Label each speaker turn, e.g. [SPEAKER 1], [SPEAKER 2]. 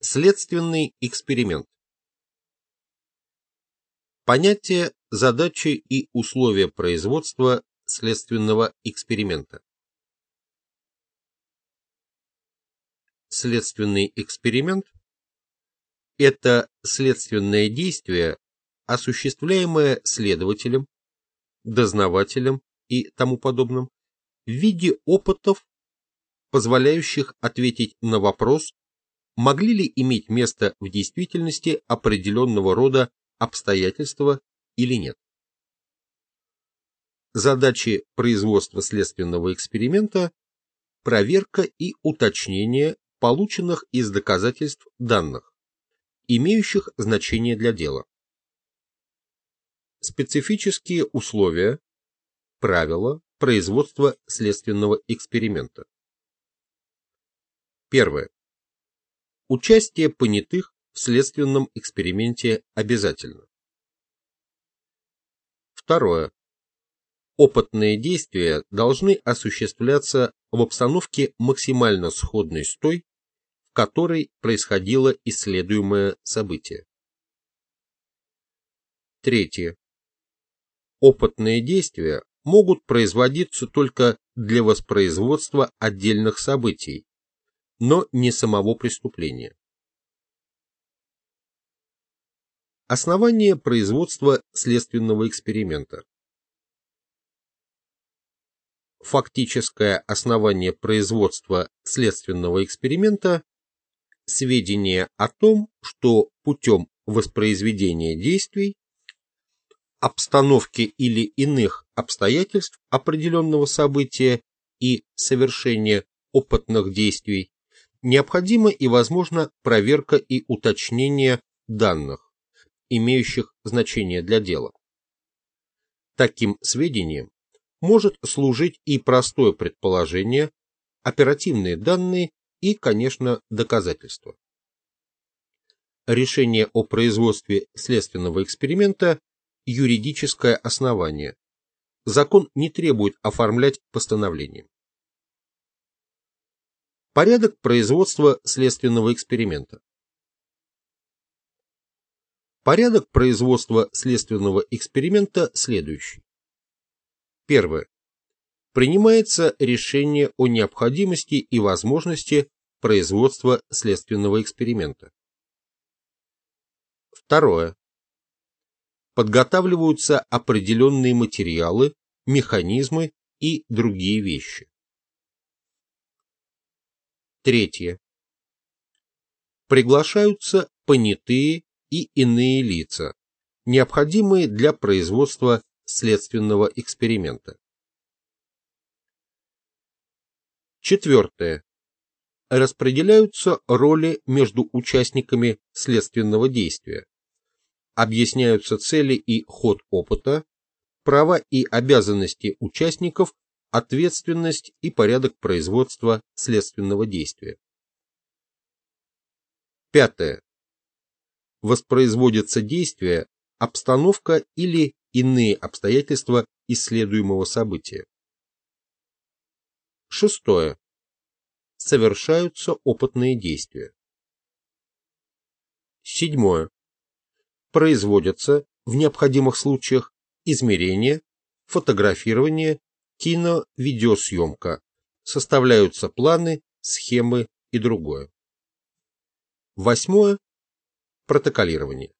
[SPEAKER 1] Следственный эксперимент. Понятие, задачи и условия производства следственного эксперимента. Следственный эксперимент – это следственное действие, осуществляемое следователем, дознавателем и тому подобным в виде опытов, позволяющих ответить на вопрос, могли ли иметь место в действительности определенного рода обстоятельства или нет. Задачи производства следственного эксперимента – проверка и уточнение полученных из доказательств данных, имеющих значение для дела. Специфические условия, правила производства следственного эксперимента. Первое. Участие понятых в следственном эксперименте обязательно. Второе. Опытные действия должны осуществляться в обстановке максимально сходной с той, в которой происходило исследуемое событие. Третье. Опытные действия могут производиться только для воспроизводства отдельных событий, но не самого преступления. Основание производства следственного эксперимента. Фактическое основание производства следственного эксперимента – сведения о том, что путем воспроизведения действий, обстановки или иных обстоятельств определенного события и совершения опытных действий необходима и возможна проверка и уточнение данных, имеющих значение для дела. Таким сведением может служить и простое предположение, оперативные данные и, конечно, доказательства. Решение о производстве следственного эксперимента – юридическое основание. Закон не требует оформлять постановление. Порядок производства следственного эксперимента. Порядок производства следственного эксперимента следующий. Первое. Принимается решение о необходимости и возможности производства следственного эксперимента. Второе. Подготавливаются определенные материалы, механизмы и другие вещи. Третье. Приглашаются понятые и иные лица, необходимые для производства следственного эксперимента. Четвертое. Распределяются роли между участниками следственного действия. Объясняются цели и ход опыта, права и обязанности участников ответственность и порядок производства следственного действия. Пятое. Воспроизводятся действия, обстановка или иные обстоятельства исследуемого события. Шестое. Совершаются опытные действия. Седьмое. Производятся в необходимых случаях измерения, фотографирование кино-видеосъемка, составляются планы, схемы и другое. Восьмое. Протоколирование.